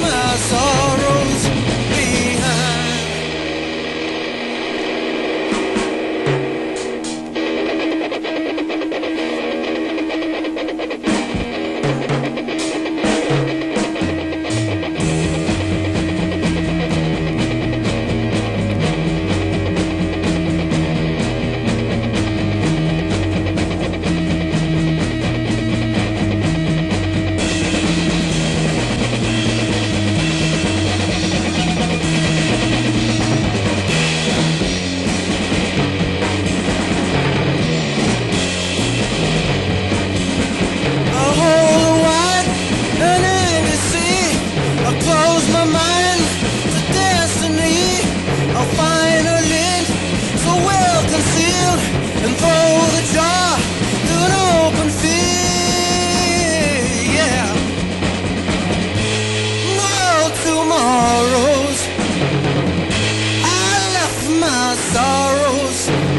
my soul. our sorrows.